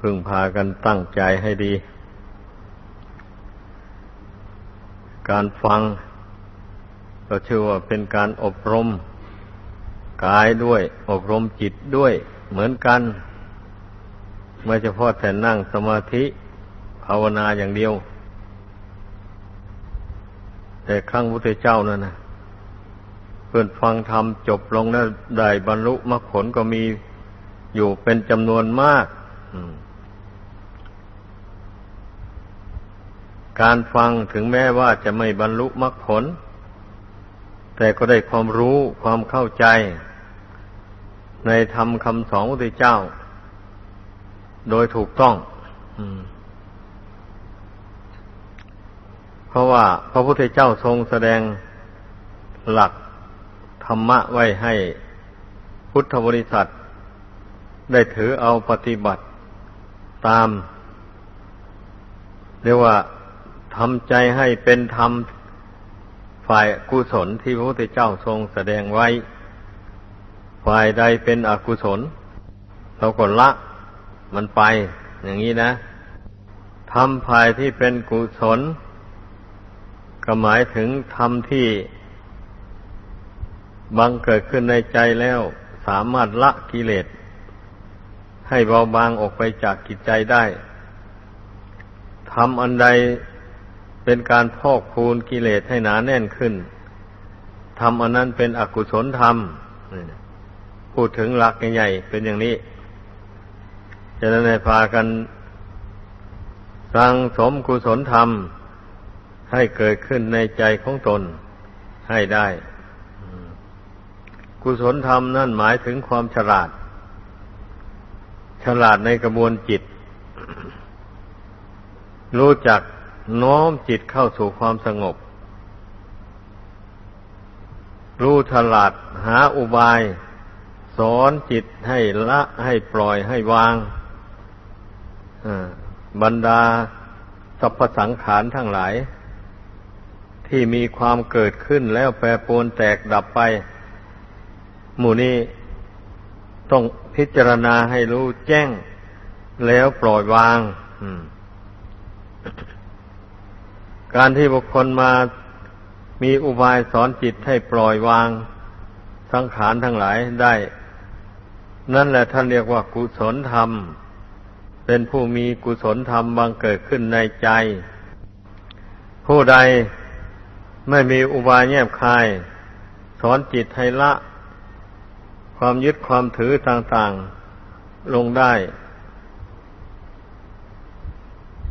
พึงพากันตั้งใจให้ดี การฟัง ก็ชื่อว่าเป็นการอบรม กายด้วย อบรมจิตด้วย เหมือนกันไม่เฉพาะแต่นั่งสมาธิภาวนาอย่างเดียว แต่ครั้งพุทธเจ้านั่นนะเพื่อนฟังธรรมจบลงแล้วได้บรรลุมรรคผลก็มีอยู่เป็นจำนวนมาก การฟังถึงแม้ว่าจะไม่บรรลุมรรคผล แต่ก็ได้ความรู้ความเข้าใจ ในธรรมคำสอนพระพุทธเจ้า โดยถูกต้องเพราะว่าพระพุทธเจ้าทรงแสดงหลักธรรมะไว้ให้พุทธบริษัท ได้ถือเอาปฏิบัติตาม เรียกว่า ทำใจให้เป็นธรรมฝ่ายกุศลที่พระพุทธเจ้าทรงแสดงไว้ ฝ่ายใดเป็นอกุศล เราก็ละ มันไป อย่างนี้นะทำฝ่ายที่เป็นกุศล ก็หมายถึงธรรมที่บังเกิดขึ้นในใจแล้ว สามารถละกิเลสให้เบาบางออกไปจากกิจใจได้ทำอันใด เป็นการพอกพูนกิเลสให้หนาแน่นขึ้นทำอันนั้นเป็นอกุศลธรรมพูดถึงหลักใหญ่ๆเป็นอย่างนี้จะนั้นให้พากันสร้างสมกุศลธรรม ให้เกิดขึ้นในใจของตนให้ได้ กุศลธรรมนั่นหมายถึงความฉลาด ฉลาดในกระบวนจิต รู้จัก น้อมจิตเข้าสู่ความสงบ รู้ฉลาดหาอุบาย สอนจิตให้ละให้ปล่อยให้วางบรรดาสรรพสังขารทั้งหลาย ที่มีความเกิดขึ้นแล้วแปรปรวนแตกดับไป หมู่นี้ต้องพิจารณาให้รู้แจ้งแล้วปล่อยวาง การที่บุคคลมามีอุบายสอนจิตให้ปล่อยวางสังขารทั้งหลายได้ นั่นแหละท่านเรียกว่ากุศลธรรม เป็นผู้มีกุศลธรรมบังเกิดขึ้นในใจ ผู้ใดไม่มีอุบายแยบคาย สอนจิตให้ละ ความยึดความถือต่างๆลงได้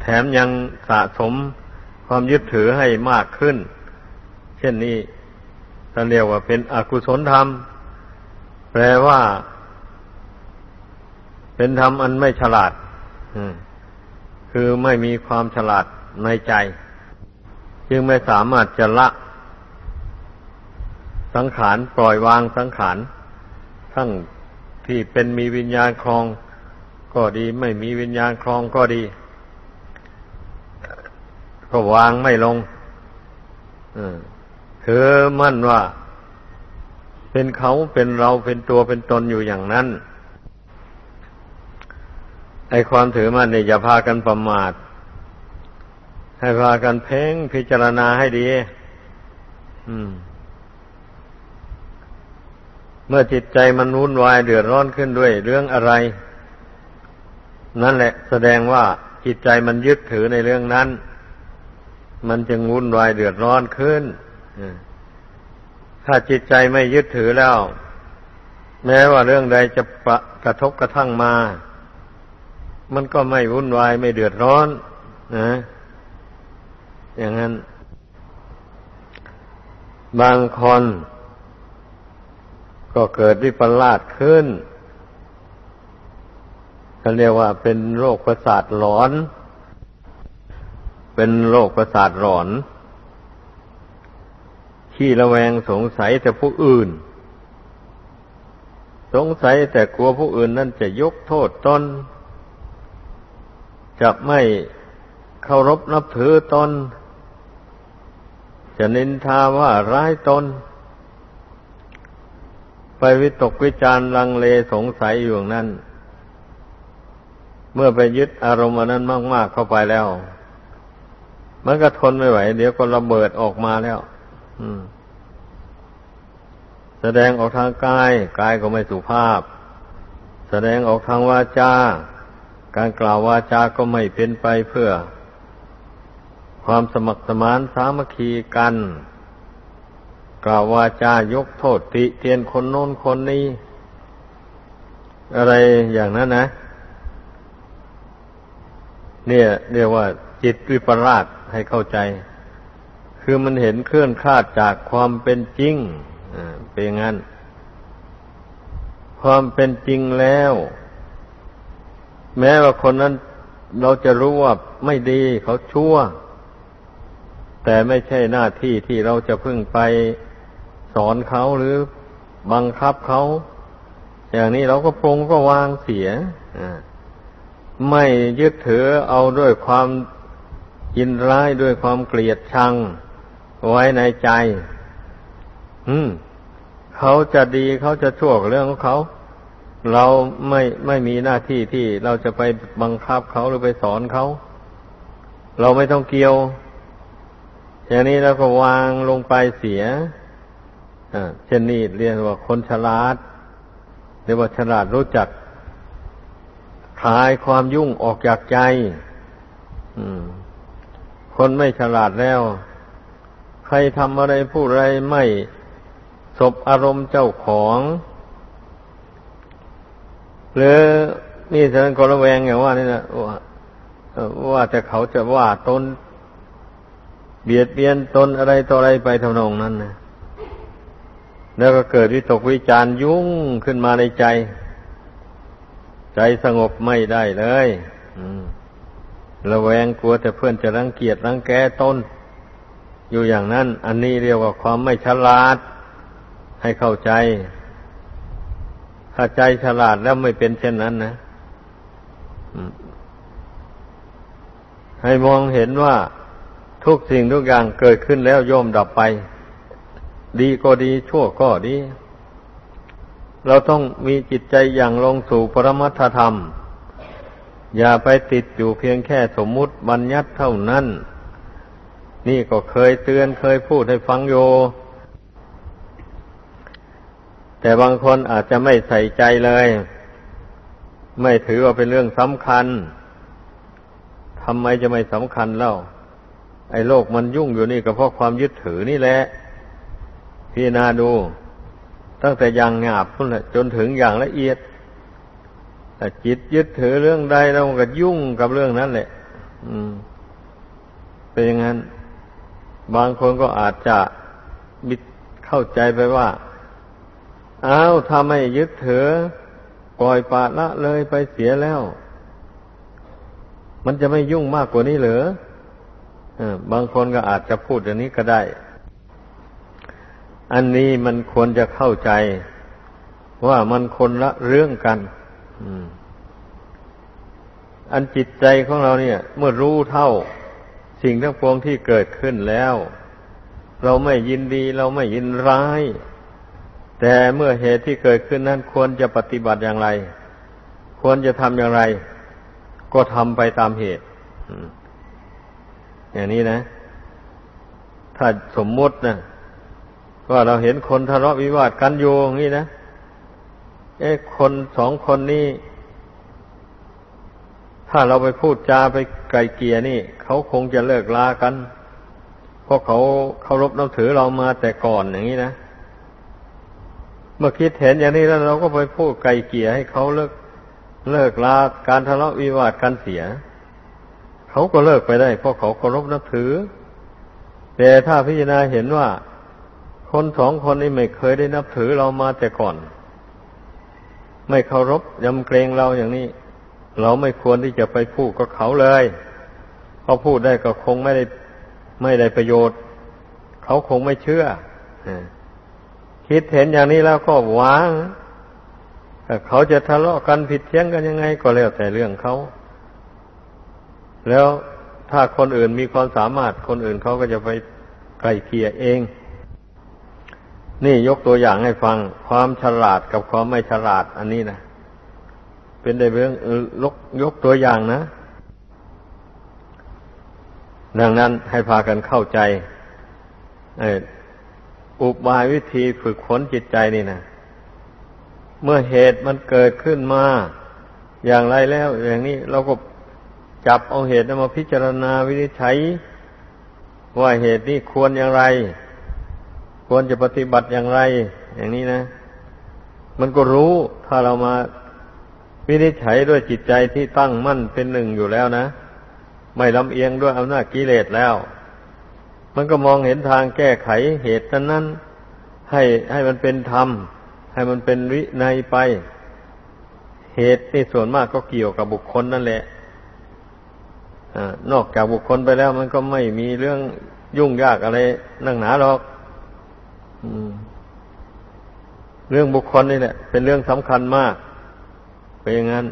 แถมยังสะสม ความยึดถือให้มากขึ้น เช่นนี้ท่านเรียกว่าเป็นอกุศลธรรม แปลว่า เป็นธรรมอันไม่ฉลาดคือไม่มีความฉลาดในใจ จึงไม่สามารถจะละ สังขารปล่อยวางสังขารทั้งที่เป็นมีวิญญาณครองก็ดี ไม่มีวิญญาณครองก็ดี ก็วางไม่ลงเธอมั่นว่า เป็นเขาเป็นเราเป็นตัวเป็นตนอยู่อย่างนั้น ไอความถือมั่นเนี่ยอย่าพากันประมาท ให้พากันเพ่งพิจารณาให้ดี อืมเมื่อจิตใจมันวุ่นวายเดือดร้อนขึ้นด้วยเรื่องอะไร นั่นแหละ แสดงว่าจิตใจมันยึดถือในเรื่องนั้น มันจึงวุ่นวายเดือดร้อนขึ้นถ้าจิตใจไม่ยึดถือแล้ว แม้ว่าเรื่องใดจะประกระทบกระทั่งมา มันก็ไม่วุ่นวายไม่เดือดร้อนนะอย่างนั้น บางคนก็เกิดวิปลาสขึ้นเขาเรียกว่าเป็นโรคประสาทหลอน เป็นโรคประสาทหลอนที่ระแวงสงสัยแต่ผู้อื่น สงสัยแต่กลัวผู้อื่นนั่นจะยกโทษตนจะไม่เคารพนับถือตน จะนินทาว่าร้ายตน ไปวิตกวิจารลังเลสงสัยอยู่นั้น เมื่อไปยึดอารมณ์นั้นมาก ๆ เข้าไปแล้ว มันก็ทนไม่ไหว เดี๋ยวก็ระเบิดออกมาแล้ว อืม แสดงออกทางกาย กายก็ไม่สุภาพ แสดงออกทางวาจา การกล่าววาจาก็ไม่เป็นไปเพื่อ ความสมัครสมานสามัคคีกัน กล่าววาจายกโทษติเตียนคนโน้นคนนี้ อะไรอย่างนั้นนะ เนี่ย เรียกว่าจิตวิปลาส ให้เข้าใจ คือมันเห็นเคลื่อนคลาดจากความเป็นจริงเป็นงั้น ความเป็นจริงแล้ว แม้ว่าคนนั้นเราจะรู้ว่าไม่ดีเขาชั่ว แต่ไม่ใช่หน้าที่ที่เราจะพึ่งไปสอนเขาหรือบังคับเขาอย่างนี้เราก็ปรงก็วางเสียไม่ยึดถือเอาด้วยความ ยินร้ายด้วยความเกลียดชัง ไว้ในใจ อืม เขาจะดีเขาจะชั่วเรื่องของเขา เราไม่ไม่มีหน้าที่ที่เราจะไปบังคับเขาหรือไปสอนเขา เราไม่ต้องเกี่ยว อย่างนี้เราก็วางลงไปเสียเช่นนี้เรียกว่าคนฉลาดเรียกว่าฉลาดรู้จักคลายความยุ่งออกจากใจ คนไม่ฉลาดแล้ว ใครทำอะไรพูดอะไรไม่สบอารมณ์เจ้าของ หรือนี่ฉะนั้นก็ระแวงอย่างว่านี่นะว่าว่าแต่เขาจะว่าตนเบียดเบียนตนอะไรต่ออะไรไปทำนองนั้นนะแล้วก็เกิดวิตกวิจารยุ่งขึ้นมาในใจ ใจสงบไม่ได้เลย ระแวงกลัวแต่เพื่อนจะรังเกียจรังแกตนอยู่อย่างนั้น อันนี้เรียกว่าความไม่ฉลาด ให้เข้าใจ ถ้าใจฉลาดแล้วไม่เป็นเช่นนั้นนะให้มองเห็นว่าทุกสิ่งทุกอย่างเกิดขึ้นแล้วย่อมดับไป ดีก็ดีชั่วก็ดี เราต้องมีจิตใจอย่างลงสู่ปรมัตถธรรม อย่าไปติดอยู่เพียงแค่สมมุติบัญญัติเท่านั้น นี่ก็เคยเตือนเคยพูดให้ฟังโย แต่บางคนอาจจะไม่ใส่ใจเลย ไม่ถือว่าเป็นเรื่องสำคัญทำไมจะไม่สำคัญเล่า ไอ้โลกมันยุ่งอยู่นี่ก็เพราะความยึดถือนี่แหละพิจารณาดู ตั้งแต่อย่างหยาบพุ่นแหละจนถึงอย่างละเอียด แต่จิตยึดถือเรื่องใดเราก็ยุ่งกับเรื่องนั้นแหละ อืม เป็นอย่างนั้น บางคนก็อาจจะบิดเข้าใจไปว่า อ้าวถ้าไม่ยึดถือ ปล่อยปละละเลยไปเสียแล้ว มันจะไม่ยุ่งมากกว่านี้เหรอบางคนก็อาจจะพูดอย่างนี้ก็ได้ อันนี้มันควรจะเข้าใจ ว่ามันคนละเรื่องกัน อันจิตใจของเราเนี่ย เมื่อรู้เท่า สิ่งทั้งปวงที่เกิดขึ้นแล้ว เราไม่ยินดีเราไม่ยินร้าย แต่เมื่อเหตุที่เกิดขึ้นนั้นควรจะปฏิบัติอย่างไร ควรจะทำอย่างไร ก็ทำไปตามเหตุอย่างนี้นะ ถ้าสมมตินะว่าเราเห็นคนทะเลาะวิวาทกันอยู่อย่างนี้นะ เอ๊ะคนสองคนนี้ ถ้าเราไปพูดจาไปไกลเกียนี่ เขาคงจะเลิกลากัน เพราะเขาเคารพนับถือเรามาแต่ก่อนอย่างนี้นะ เมื่อคิดเห็นอย่างนี้แล้วเราก็ไปพูดไกลเกียให้เขาเลิกเลิกลาการทะเลาะวิวาทกันเสีย เขาก็เลิกไปได้ เพราะเขาเคารพนับถือ แต่ถ้าพิจารณาเห็นว่า คนสองคนนี้ไม่เคยได้นับถือเรามาแต่ก่อน ไม่เคารพยำเกรงเราอย่างนี้ เราไม่ควรที่จะไปพูดกับเขาเลยเขาพูดได้ก็คงไม่ได้ไม่ได้ประโยชน์ เขาคงไม่เชื่อคิดเห็นอย่างนี้แล้วก็วางเขาจะทะเลาะกันผิดเทียงกันยังไง ก็แล้วแต่เรื่องเขา แล้วถ้าคนอื่นมีความสามารถคนอื่นเขาก็จะไปไกลเกลี่ยเอง นี่ยกตัวอย่างให้ฟัง ความฉลาดกับความไม่ฉลาด อันนี้นะเป็นเป็นได้เรื่องลกยกตัวอย่างนะ ดังนั้นให้พากันเข้าใจอุบายวิธีฝึกฝนจิตใจนี่นะเมื่อเหตุมันเกิดขึ้นมา อย่างไรแล้ว อย่างนี้เราก็จับเอาเหตุนั้นมาพิจารณาวินิจฉัย ว่าเหตุนี้ควรอย่างไร ควรจะปฏิบัติอย่างไร อย่างนี้นะ มันก็รู้ถ้าเรามาวินิจฉัยด้วยจิตใจที่ตั้งมั่นเป็นหนึ่งอยู่แล้วนะ ไม่ลำเอียงด้วยอำนาจกิเลสแล้ว มันก็มองเห็นทางแก้ไขเหตุนั้นให้ให้มันเป็นธรรม ให้มันเป็นวินัยไป เหตุที่ส่วนมากก็เกี่ยวกับบุคคลนั่นแหละอนอกจากบุคคลไปแล้วมันก็ไม่มีเรื่องยุ่งยากอะไรนั่งหนาหรอก เรื่องบุคคลนี่แหละเป็นเรื่องสำคัญมากเป็นอย่างนั้น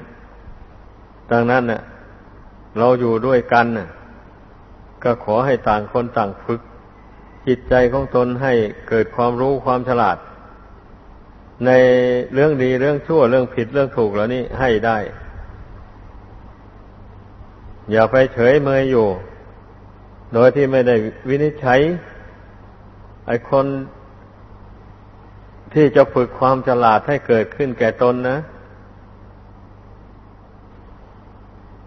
ดังนั้นเน่ะเราอยู่ด้วยกันน่ะ ก็ขอให้ต่างคนต่างฝึก จิตใจของตนให้เกิดความรู้ความฉลาด ในเรื่องดีเรื่องชั่วเรื่องผิดเรื่องถูกแล้วนี่ให้ได้ อย่าไปเฉยเมยอยู่ โดยที่ไม่ได้วินิจฉัยไอ้คน ที่จะฝึกความฉลาดให้เกิดขึ้นแก่ตนนะ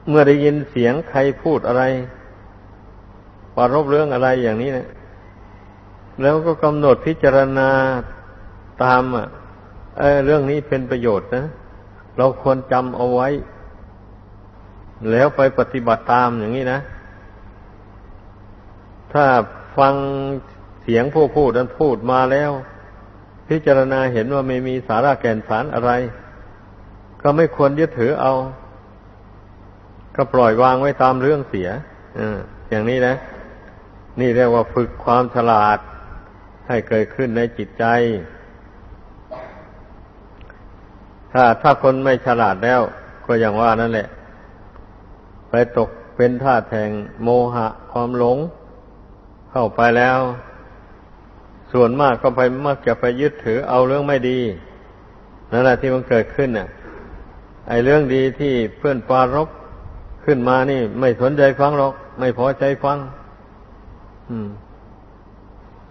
เมื่อได้ยินเสียงใครพูดอะไรปรารบเรื่องอะไรอย่างนี้เนะแล้วก็กำหนดพิจารณาตามอะเออเรื่องนี้เป็นประโยชน์นะ เราควรจำเอาไว้ แล้วไปปฏิบัติตามอย่างนี้นะ ถ้าฟังเสียงผู้พูดนั้นพูดมาแล้ว พิจารณาเห็นว่าไม่มีสาระแก่นสารอะไร ก็ไม่ควรยึดถือเอา ก็ปล่อยวางไว้ตามเรื่องเสียออย่างนี้นะ นี่เรียกว่าฝึกความฉลาด ให้เกิดขึ้นในจิตใจ ถ้าถ้าคนไม่ฉลาดแล้ว ก็อย่างว่านั่นแหละ ไปตกเป็นท่าแทงโมหะความหลง เข้าไปแล้ว ส่วนมากก็ไปมักจะไปยึดถือเอาเรื่องไม่ดีนั่นแหละที่มันเกิดขึ้นน่ะ ไอ้เรื่องดีที่เพื่อนปารบขึ้นมานี่ ไม่สนใจฟังหรอก ไม่พอใจฟัง อืม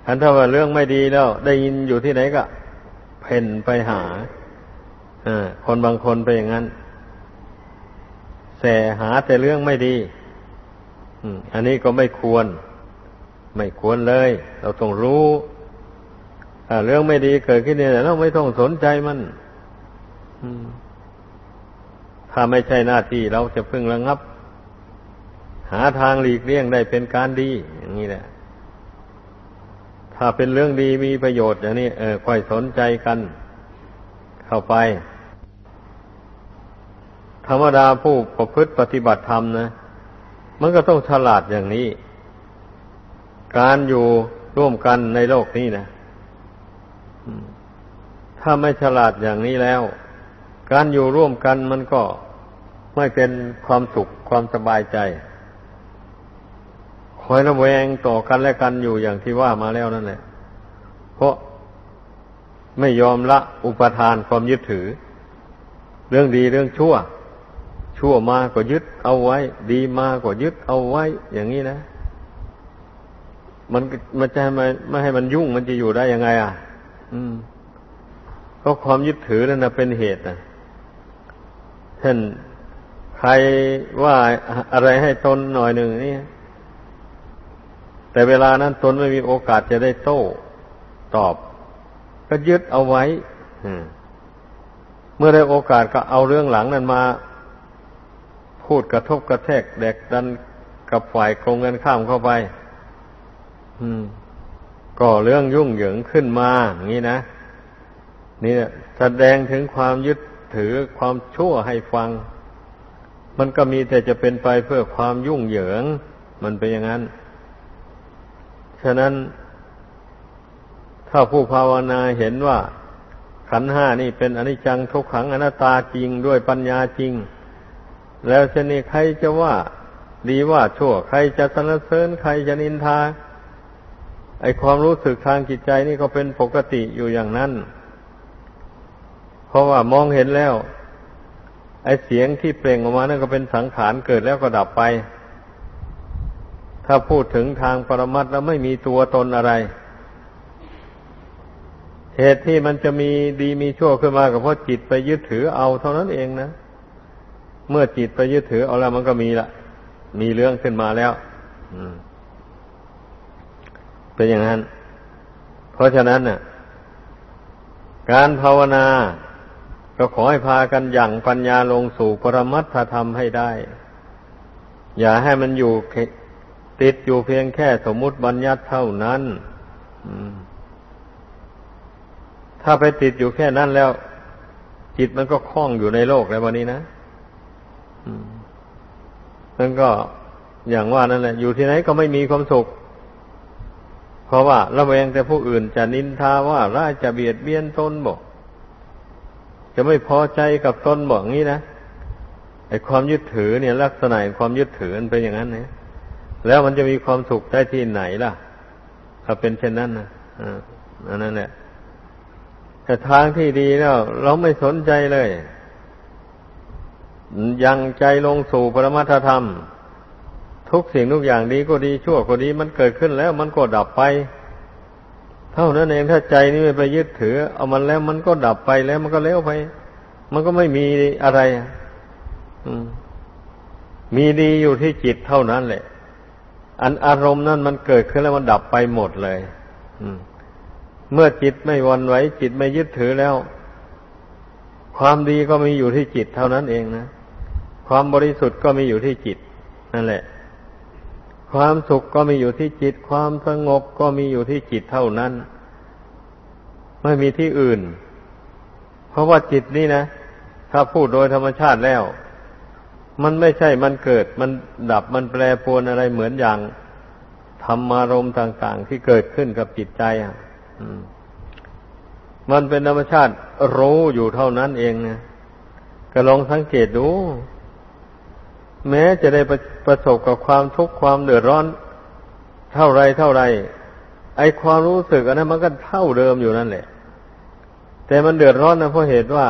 ทันถ้าว่าเรื่องไม่ดีแล้ว ได้ยินอยู่ที่ไหนก็ เพ่นไปหาอคนบางคนไปอย่างนั้นแสหาแต่เรื่องไม่ดีอันนี้ก็ไม่ควร ไม่ควรเลย เราต้องรู้ เรื่องไม่ดีเกิดขึ้นเนี่ยเราไม่ต้องสนใจมันถ้าไม่ใช่หน้าที่เราจะพึ่งระงับ หาทางหลีกเลี่ยงได้เป็นการดี อย่างนี้แหละ ถ้าเป็นเรื่องดีมีประโยชน์อย่างนี้เออค่อยสนใจกัน เข้าไป ธรรมดาผู้ประพฤติปฏิบัติธรรมนะมันก็ต้องฉลาดอย่างนี้ การอยู่ร่วมกันในโลกนี้นะ ถ้าไม่ฉลาดอย่างนี้แล้ว การอยู่ร่วมกันมันก็ไม่เป็นความสุขความสบายใจ คอยระแวงต่อกันและกันอยู่อย่างที่ว่ามาแล้วนั่นแหละ เพราะไม่ยอมละอุปทานความยึดถือ เรื่องดีเรื่องชั่ว ชั่วมาก็ยึดเอาไว้ ดีมาก็ยึดเอาไว้ อย่างนี้นะ มันมันจะไม่ไม่ให้มันยุ่งมันจะอยู่ได้ยังไง อะ อืม ก็ความยึดถือนั่นนะเป็นเหตุนะเช่นใครว่าอะไรให้ตนหน่อยหนึ่งนี่แต่เวลานั้นตนไม่มีโอกาสจะได้โต้ตอบ ก็ยึดเอาไว้เมื่อได้โอกาสก็เอาเรื่องหลังนั้นมา พูดกระทบกระแทกแดกดันกับฝ่ายคงกันข้ามเข้าไปก็เรื่องยุ่งเหยิงขึ้นมาอย่างนี้นะ นี่แสดงถึงความยึดถือความชั่วให้ฟัง มันก็มีแต่จะเป็นไปเพื่อความยุ่งเหยิง มันเป็นอย่างนั้น ฉะนั้น ถ้าผู้ภาวนาเห็นว่า ขันห้านี่เป็นอนิจจังทุกขังอนัตตาจริงด้วยปัญญาจริง แล้วชนี้ใครจะว่า ดีว่าชั่ว ใครจะสรรเสริญใครจะนินทา ไอความรู้สึกทางจิตใจนี่ก็เป็นปกติอยู่อย่างนั้น เพราะว่ามองเห็นแล้ว ไอ้เสียงที่เปล่งออกมานั่นก็เป็นสังขารเกิดแล้วก็ดับไป ถ้าพูดถึงทางปรมัตแล้วไม่มีตัวตนอะไร เหตุที่มันจะมีดีมีชั่วขึ้นมาก็เพราะจิตไปยึดถือเอาเท่านั้นเองนะ เมื่อจิตไปยึดถือเอาแล้วมันก็มีละ มีเรื่องขึ้นมาแล้ว อืมเป็นอย่างนั้น เพราะฉะนั้นน่ะ การภาวนา ก็ขอให้พากันอย่างปัญญาลงสู่ปรมัตถธรรมให้ได้ อย่าให้มันอยู่ติดอยู่เพียงแค่สมมุติบัญญัติเท่านั้นถ้าไปติดอยู่แค่นั้นแล้ว จิตมันก็คล้องอยู่ในโลกแล้ววันนี้นะมันก็อย่างว่านั่นแหละ อยู่ที่ไหนก็ไม่มีความสุข เพราะว่าระแวงแต่ผู้อื่นจะนินทาว่าร้ายจะเบียดเบียนตนบอก จะไม่พอใจกับตนบอกงี้นะไอ้ความยึดถือเนี่ย ลักษณะความยึดถือมันเป็นอย่างนั้นเนี่ยแล้วมันจะมีความสุขได้ที่ไหนล่ะ ถ้าเป็นเช่นนั้นนะอ่าอันนั้นแหละแต่ทางที่ดีแล้วเราไม่สนใจเลยยังใจลงสู่ปรมัตธรรม ทุกสิ่งทุกอย่างดีก็ดีชั่วก็ดี มันเกิดขึ้นแล้วมันก็ดับไป เท่านั้นเองถ้าใจนี่ไม่ไปยึดถือ เอามันแล้วมันก็ดับไปแล้ว มันก็เลี้ยวไป มันก็ไม่มีอะไรมีดีอยู่ที่จิตเท่านั้นแหละ อันอารมณ์นั้นมันเกิดขึ้นแล้วมันดับไปหมดเลยเมื่อจิตไม่วันไหวจิตไม่ยึดถือแล้ว ความดีก็มีอยู่ที่จิตเท่านั้นเองนะ ความบริสุทธิ์ก็มีอยู่ที่จิต นั่นแหละ ความสุขก็มีอยู่ที่จิต ความสงบก็มีอยู่ที่จิตเท่านั้น ไม่มีที่อื่น เพราะว่าจิตนี่นะ ถ้าพูดโดยธรรมชาติแล้ว มันไม่ใช่มันเกิด มันดับมันแปรปรวนอะไรเหมือนอย่างธรรมารมณ์ต่าง ๆ ที่เกิดขึ้นกับจิตใจอะมันเป็นธรรมชาติรู้อยู่เท่านั้นเองนะก็ลองสังเกตดู แม้จะได้ประสบกับความทุกข์ความเดือดร้อน เท่าไรเท่าไร ไอความรู้สึกอันนั้นมันก็เท่าเดิมอยู่นั่นแหละ แต่มันเดือดร้อนนะเพราะเหตุว่า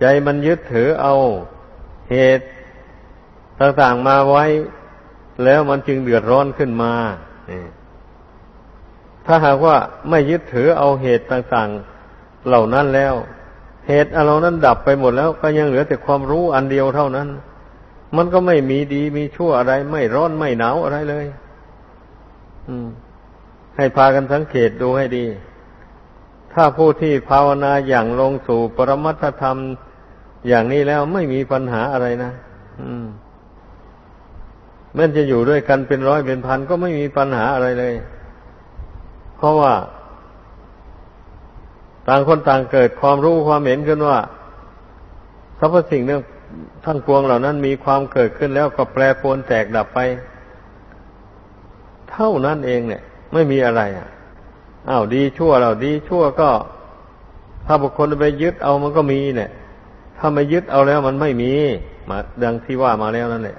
ใจมันยึดถือเอาเหตุต่างๆมาไว้ แล้วมันจึงเดือดร้อนขึ้นมาถ้าหากว่าไม่ยึดถือเอาเหตุต่างๆเหล่านั้นแล้ว เหตุเหล่านั้นดับไปหมดแล้วก็ยังเหลือแต่ความรู้อันเดียวเท่านั้น มันก็ไม่มีดีมีชั่วอะไร ไม่ร้อนไม่หนาวอะไรเลย อืม ให้พากันสังเกตดูให้ดี ถ้าผู้ที่ภาวนาอย่างลงสู่ปรมัตธรรมอย่างนี้แล้วไม่มีปัญหาอะไรนะอืมมันจะอยู่ด้วยกันเป็นร้อยเป็นพันก็ไม่มีปัญหาอะไรเลย เพราะว่า ต่างคนต่างเกิดความรู้ความเห็นขึ้นว่าสรรพสิ่งเนี่ย ทั้งปวงเหล่านั้นมีความเกิดขึ้นแล้วก็แปรปรวนแตกดับไป เท่านั้นเองเนี่ย ไม่มีอะไรอะอ้าวดีชั่วเราดีชั่วก็ ถ้าบุคคลไปยึดเอามันก็มีเนี่ย ถ้าไม่ยึดเอาแล้วมันไม่มีมาดังที่ว่ามาแล้วนั่นแหละ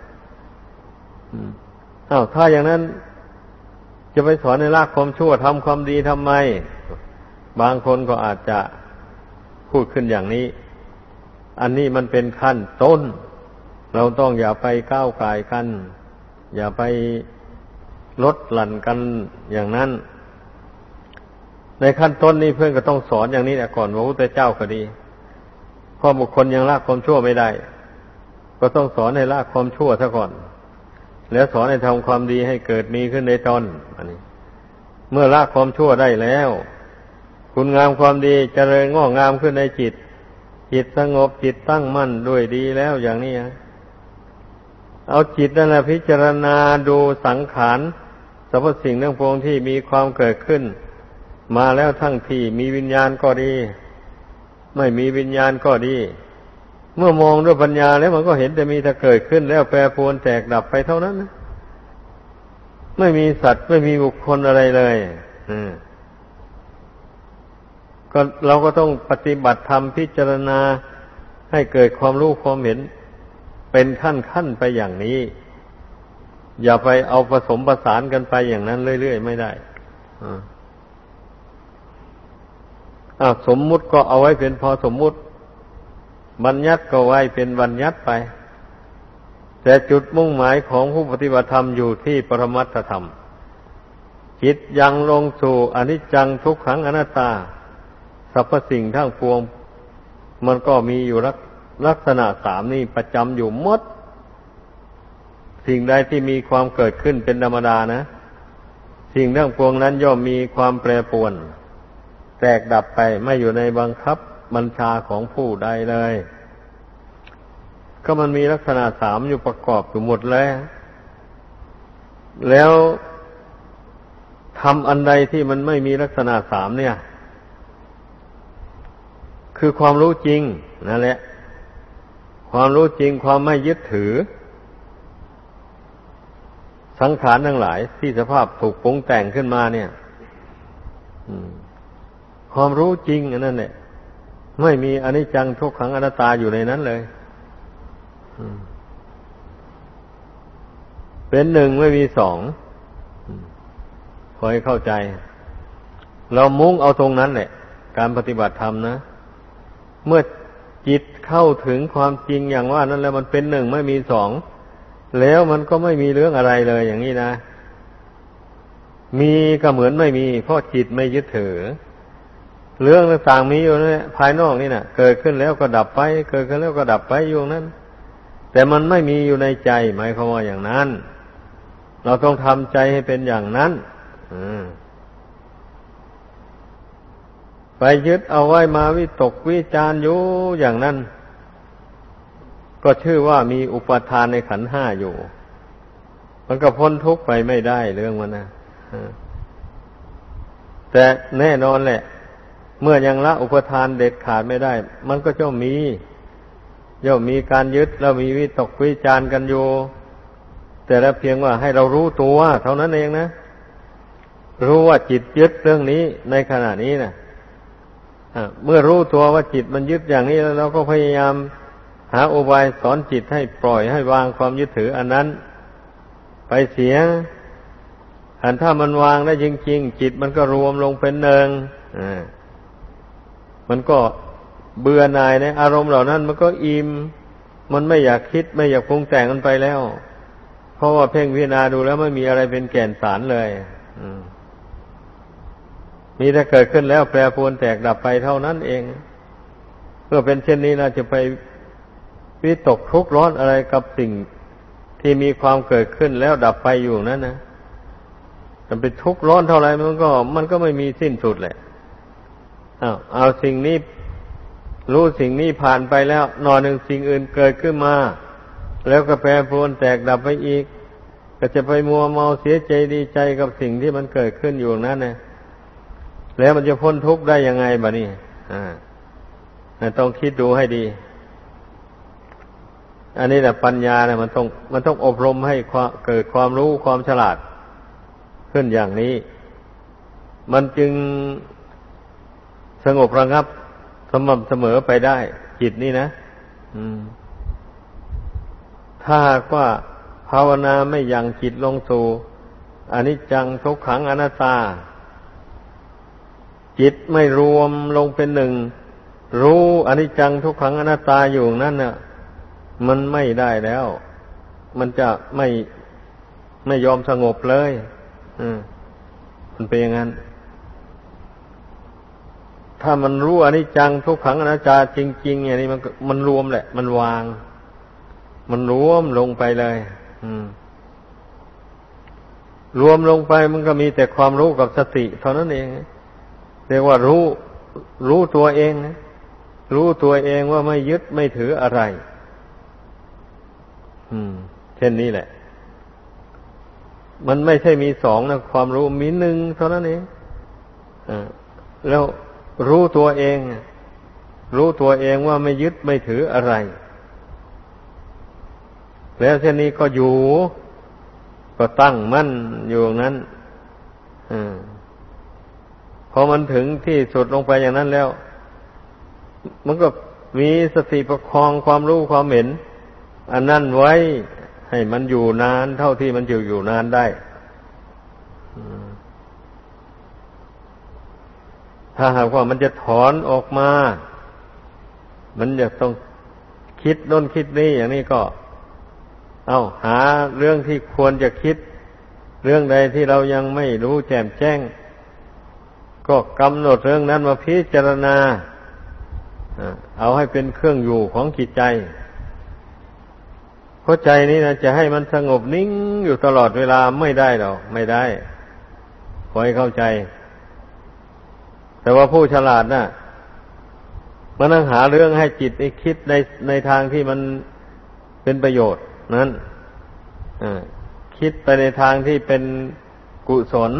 อ้าวถ้าอย่างนั้น จะไปสอนในลากความชั่วทำความดีทำไม บางคนก็อาจจะพูดขึ้นอย่างนี้ อันนี้มันเป็นขั้นต้น เราต้องอย่าไปก้าวไกลกัน อย่าไปลดหลั่นกันอย่างนั้น ในขั้นต้นนี้เพื่อนก็ต้องสอนอย่างนี้แหละก่อนพระพุทธเจ้าก็ดีเพราะบุคคลยังละความชั่วไม่ได้ ก็ต้องสอนให้ละความชั่วซะก่อน แล้วสอนให้ทำความดีให้เกิดมีขึ้นในตนอันนี้ เมื่อละความชั่วได้แล้ว คุณงามความดีจเจริญงอกงามขึ้นในจิต จิตสงบจิตตั้งมั่นด้วยดีแล้วอย่างนี้เอาจิตนั่นแหละพิจารณาดูสังขารสรรพสิ่งทั้งปวงที่มีความเกิดขึ้น มาแล้วทั้งที่มีวิญญาณก็ดี ไม่มีวิญญาณก็ดี เมื่อมองด้วยปัญญาแล้วมันก็เห็นแต่มีแต่เกิดขึ้น แล้วแปรปรวนแตกดับไปเท่านั้น ไม่มีสัตว์ไม่มีบุคคลอะไรเลย อืม ก็เราก็ต้องปฏิบัติธรรมพิจารณาให้เกิดความรู้ความเห็นเป็นขั้นขั้นไปอย่างนี้ อย่าไปเอาผสมประสานกันไปอย่างนั้นเรื่อยๆไม่ได้อ่าสมมุติก็เอาไว้เป็นพอสมมุติ บัญญัติก็ไว้เป็นบัญญัติไป แต่จุดมุ่งหมายของผู้ปฏิบัติธรรมอยู่ที่ปรมัตถธรรมจิตยังลงสู่อนิจจังทุกขังอนัตตา สรรพสิ่งทั้งปวง มันก็มีอยู่ลักลักษณะสามนี่ประจำอยู่หมด สิ่งใดที่มีความเกิดขึ้นเป็นธรรมดานะ สิ่งทั้งปวงนั้นย่อมมีความแปรปรวน แตกดับไปไม่อยู่ในบังคับบัญชาของผู้ใดเลย ก็มันมีลักษณะสามอยู่ประกอบอยู่หมดแล้ว แล้วทำอันใดที่มันไม่มีลักษณะสามเนี่ย คือความรู้จริงนั่นแหละ ความรู้จริงความไม่ยึดถือ สังขารทั้งหลาย ที่สภาพถูกปรุงแต่งขึ้นมาเนี่ยความรู้จริงอันนั้นเนี่ยไม่มีอนิจจังทุกขังอนัตตาอยู่ในนั้นเลยเป็นหนึ่งไม่มีสองคอยเข้าใจ เรามุ่งเอาตรงนั้นแหละ การปฏิบัติธรรมนะ เมื่อจิตเข้าถึงความจริงอย่างว่านั้นแล้วมันเป็นหนึ่งไม่มีสอง แล้วมันก็ไม่มีเรื่องอะไรเลยอย่างนี้นะ มีก็เหมือนไม่มี เพราะจิตไม่ยึดถือ เรื่องต่างๆมีอยู่นี่ภายนอกนี่นะเกิดขึ้นแล้วก็ดับไป เกิดขึ้นแล้วก็ดับไปอยู่นั้น แต่มันไม่มีอยู่ในใจหมายความว่าอย่างนั้น เราต้องทำใจให้เป็นอย่างนั้น ไปยึดเอาไว้มาวิตกวิจารอยู่อย่างนั้น ก็ชื่อว่ามีอุปทานในขันห้าอยู่ มันก็พ้นทุกข์ไปไม่ได้เรื่องมันนะแต่แน่นอนแหละ เมื่อยังละอุปทานเด็ดขาดไม่ได้ มันก็จะมีย่อมมีการยึดแล้วมีวิตกวิจารกันอยู่ แต่ละเพียงว่าให้เรารู้ตัวเท่านั้นเองนะ รู้ว่าจิตยึดเรื่องนี้ในขณะนี้นะ เมื่อรู้ตัวว่าจิตมันยึดอย่างนี้แล้วเราก็พยายามหาอุบายสอนจิตให้ปล่อยให้วางความยึดถืออันนั้น ไปเสียอันถ้ามันวางได้จริง ๆ จิตมันก็รวมลงเป็นหนึ่งมันก็เบื่อหน่ายในอารมณ์เหล่านั้น มันก็อิม่มมันไม่อยากคิดไม่อยากปรุงแต่งกันไปแล้ว เพราะว่าเพ่งพิจารณาดูแล้วไม่มีอะไรเป็นแก่นสารเลยมี มีแต่เกิดขึ้นแล้วแปรปรวนแตกดับไปเท่านั้นเองเมื่อเป็นเช่นนี้เราจะไปวิตกทุกข์ร้อนอะไรกับสิ่งที่มีความเกิดขึ้นแล้วดับไปอยู่นั้นนะมันเป็นทุกข์ร้อนเท่าไรมันก็ มันก็ไม่มีสิ้นสุดแหละเอาเอาสิ่งนี้รู้สิ่งนี้ผ่านไปแล้ว นอนหนึ่งสิ่งอื่นเกิดขึ้นมา แล้วก็แปรปรวนแตกดับไปอีก ก็จะไปมัวเมาเสียใจดีใจกับสิ่งที่มันเกิดขึ้นอยู่นั้นนะ แล้วมันจะพ้นทุกข์ได้ยังไงบะนี่อ่ต้องคิดดูให้ดี อันนี้แหละปัญญาเนี่ยมันต้องมันต้องอบรมให้เกิดความรู้ความฉลาด ขึ้นอย่างนี้ มันจึงสงบระงับสม่ำเสมอไปได้ จิตนี่นะถ้าว่าภาวนาไม่ยังจิตลงสู่อนิจจังทุกขังอนัตตา จิตไม่รวมลงเป็นหนึ่ง รู้อนิจจังทุกขังอนัตตาอยู่นั่นน่ะ มันไม่ได้แล้ว มันจะไม่ไม่ยอมสงบเลย อืมมันเป็นอย่างนั้น ถ้ามันรู้อนิจจังทุกขังอนัตตาจริงๆอย่างนี้มันมันรวมแหละ มันวาง มันรวมลงไปเลย อืมรวมลงไปมันก็มีแต่ความรู้กับสติเท่านั้นเอง เรียกว่ารู้ รู้ตัวเองนะรู้ตัวเองว่าไม่ยึดไม่ถืออะไร อืม เช่นนี้แหละ มันไม่ใช่มีสองนะความรู้มีหนึ่งเท่านั้นเองอ่าแล้วรู้ตัวเอง รู้ตัวเองว่าไม่ยึดไม่ถืออะไร แล้วเช่นนี้ก็อยู่ ก็ตั้งมั่นอยู่นั้น อ พอมันถึงที่สุดลงไปอย่างนั้นแล้ว มันก็มีสติประคองความรู้ความเห็น อันนั้นไว้ให้มันอยู่นานเท่าที่มันอยู่อยู่นานได้ถ้าหากว่ามันจะถอนออกมา มันจะต้องคิดน้นคิดนี่อย่างนี้ก็ เอาหาเรื่องที่ควรจะคิด เรื่องใดที่เรายังไม่รู้แจ่มแจ้ง ก็กำหนดเรื่องนั้นมาพิจารณาเอาให้เป็นเครื่องอยู่ของจิตใจเพราะใจนี้นะจะให้มันสงบนิ่งอยู่ตลอดเวลาไม่ได้หรอกไม่ได้ขอให้เข้าใจ แต่ว่าผู้ฉลาดนะ่ะมันต้องหาเรื่องให้จิตคิดในในทางที่มันเป็นประโยชน์นั้นคิดไปในทางที่เป็นกุศล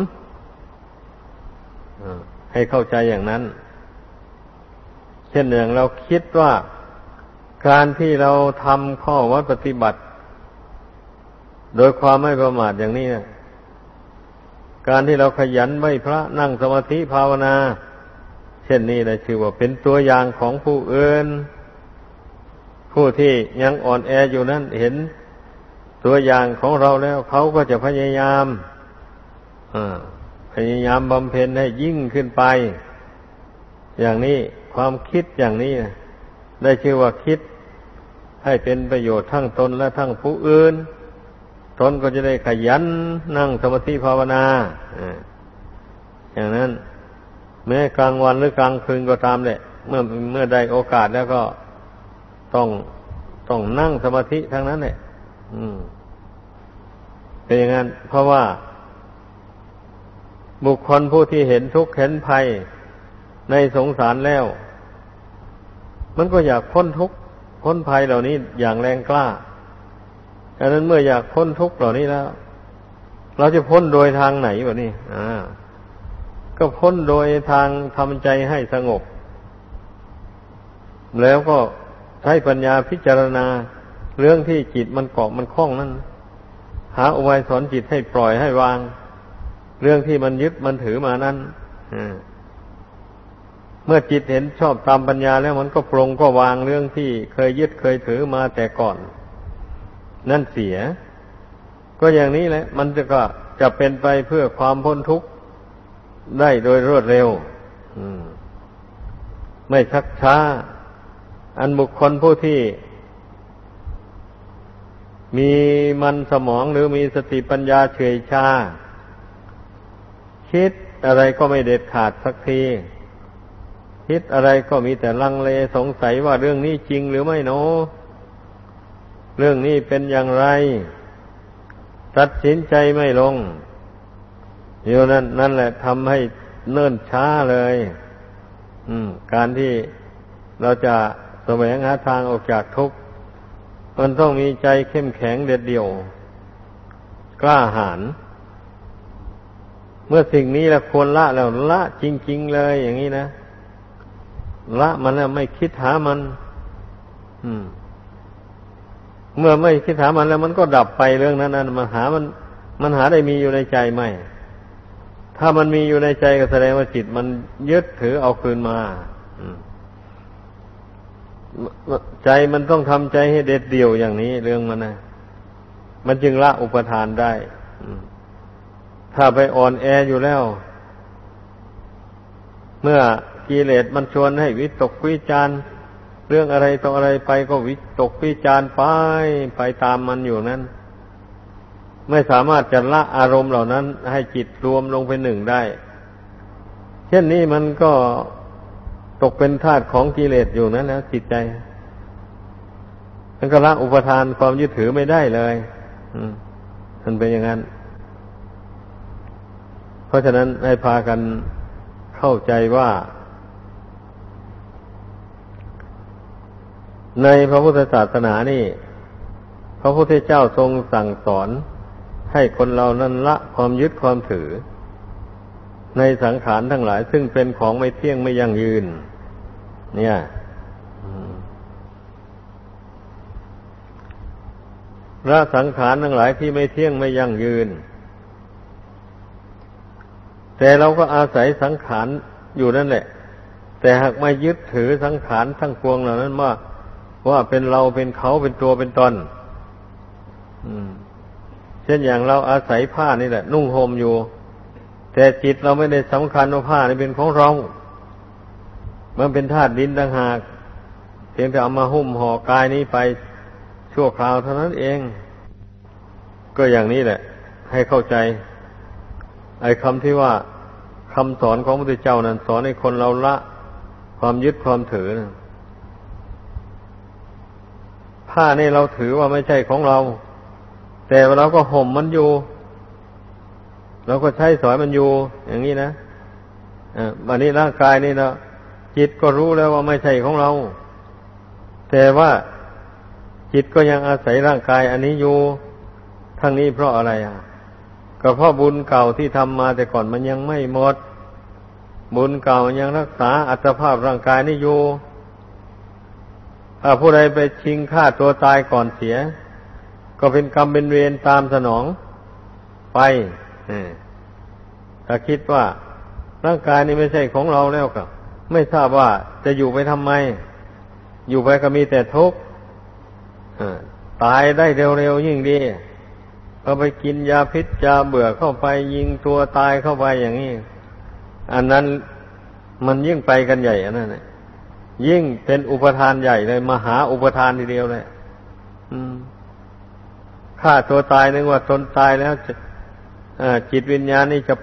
ให้เข้าใจอย่างนั้น เช่นอย่างเราคิดว่าการที่เราทำข้อวัดปฏิบัติ โดยความไม่ประมาทอย่างนี้นะการที่เราขยันไหวพระนั่งสมาธิภาวนา เช่นนี้นะชื่อว่าเป็นตัวอย่างของผู้อื่นผู้ที่ยังอ่อนแออยู่นั้นเห็นตัวอย่างของเราแล้วเขาก็จะพยายาม พยายามบำเพ็ญให้ยิ่งขึ้นไป อย่างนี้ความคิดอย่างนี้ได้ชื่อว่าคิดให้เป็นประโยชน์ทั้งตนและทั้งผู้อื่น ตนก็จะได้ขยันนั่งสมาธิภาวนาอย่างนั้น แม้กลางวันหรือกลางคืนก็ตามแหละ เมื่อเมื่อได้โอกาสแล้วก็ต้องต้องนั่งสมาธิทั้งนั้นแหละเป็นอย่างนั้น เพราะว่า บุคคลผู้ที่เห็นทุกข์เห็นภัยในสงสารแล้ว มันก็อยากพ้นทุกข์พ้นภัยเหล่านี้อย่างแรงกล้าดังนั้นเมื่ออยากพ้นทุกข์เหล่านี้แล้ว เราจะพ้นโดยทางไหนวะนี่อ่า ก็พ้นโดยทางทำใจให้สงบ แล้วก็ใช้ปัญญาพิจารณาเรื่องที่จิตมันเกาะมันคล้องนั้น หาอุบายสอนจิตให้ปล่อยให้วาง เรื่องที่มันยึดมันถือมานั้นเมื่อจิตเห็นชอบตามปัญญาแล้วมันก็ปรงก็วางเรื่องที่เคยยึดเคยถือมาแต่ก่อน นั่นเสีย ก็อย่างนี้แหละ มันจะก็จะเป็นไปเพื่อความพ้นทุกข์ได้โดยรวดเร็วไม่ชักช้า อันบุคคลผู้ที่ มีมันสมองหรือมีสติปัญญาเฉยชา คิดอะไรก็ไม่เด็ดขาดสักที คิดอะไรก็มีแต่ลังเลสงสัยว่าเรื่องนี้จริงหรือไม่เนาะเรื่องนี้เป็นอย่างไร ตัดสินใจไม่ลงอยู่นั่นนั่นแหละทำให้เนิ่นช้าเลย อืม การที่เราจะแสวงหาทางออกจากทุกข์มันต้องมีใจเข้มแข็งเด็ดเดี่ยว กล้าหาญ มื่อสิ่งนี้ละควรละแล้วละจริง ๆ เลยอย่างนี้นะละมันแล้วไม่คิดหามัน อืม เมื่อไม่คิดหามันแล้ว มันก็ดับไปเรื่องนั้นนั้นมันหามัน มันหาได้มีอยู่ในใจไหมถ้ามันมีอยู่ในใจก็แสดงว่าจิต มันยึดถือเอาคืนมาใจมันต้องทำใจให้เด็ดเดี่ยวอย่างนี้ เรื่องมันนะมันจึงละอุปทานได้ ถ้าไปอ่อนแออยู่แล้ว เมื่อกิเลสมันชวนให้วิตกวิจารเรื่องอะไรต่ออะไรไปก็วิตกวิจารไปไปตามมันอยู่นั้น ไม่สามารถจะละอารมณ์เหล่านั้น ให้จิตรวมลงเป็นหนึ่งได้ เช่นนี้มันก็ตกเป็นธาตุของกิเลสอยู่นั้นแล้วจิตใจมันก็ละอุปทานความยึดถือไม่ได้เลยมันเป็นอย่างนั้น ราะฉะนั้นให้พากันเข้าใจว่า ในพระพุทธศาสนานี่ พระพุทธเจ้าทรงสั่งสอน ให้คนเรานั้นละความยึดความถือ ในสังขารทั้งหลาย ซึ่งเป็นของไม่เที่ยงไม่ยั่งยืน เนี่ยละสังขารทั้งหลายที่ไม่เที่ยงไม่ยั่งยืน แต่เราก็อาศัยสังขารอยู่นั่นแหละ แต่หากไม่ยึดถือสังขารทั้งพวงเหล่านั้นว่าว่าเป็นเราเป็นเขาเป็นตัวเป็นตนเช่นอย่างเราอาศัยผ้านี่แหละ นุ่งห่มอยู่ แต่จิตเราไม่ได้สำคัญว่าผ้านี่เป็นของเรา มันเป็นธาตุดินต่างหากเพียงแต่เอามาหุ้มห่อกายนี้ไปชั่วคราวเท่านั้นเอง ก็อย่างนี้แหละ ให้เข้าใจ ไอ้คำที่ว่าคำสอนของพระพุทธเจ้านั้นสอนให้คนเราละความยึดความถือนะผ้านี่เราถือว่าไม่ใช่ของเรา แต่เราก็ห่มมันอยู่เราก็ใช้สอยมันอยู่ อย่างนี้นะอ่าวันนี้ร่างกายนี่นะจิตก็รู้แล้วว่าไม่ใช่ของเรา แต่ว่าจิตก็ยังอาศัยร่างกาย อันนี้อยู่ทั้งนี้เพราะอะไรอะ ก็เพราะบุญเก่าที่ทำมาแต่ก่อนมันยังไม่หมด บุญเก่ายังรักษาอัตภาพร่างกายนี่อยู่ถ้าผู้ใดไปชิงฆ่าตัวตายก่อนเสีย ก็เป็นกรรมเป็นเวรตามสนองไปถ้าคิดว่าร่างกายนี้ไม่ใช่ของเราแล้วก็ ไม่ทราบว่าจะอยู่ไปทำไม อยู่ไปก็มีแต่ทุกข์ตายได้เร็วๆยิ่งดี ก็ไปกินยาพิษยาเบื่อเข้าไปยิงตัวตายเข้าไปอย่างนี้ อันนั้นมันยิ่งไปกันใหญ่อันนั้นยิ่งเป็นอุปทานใหญ่เลยมหาอุปทานทีเดียวเลยฆ่าตัวตายนึกว่าตนตายแล้วจิตวิญญาณนี่จะ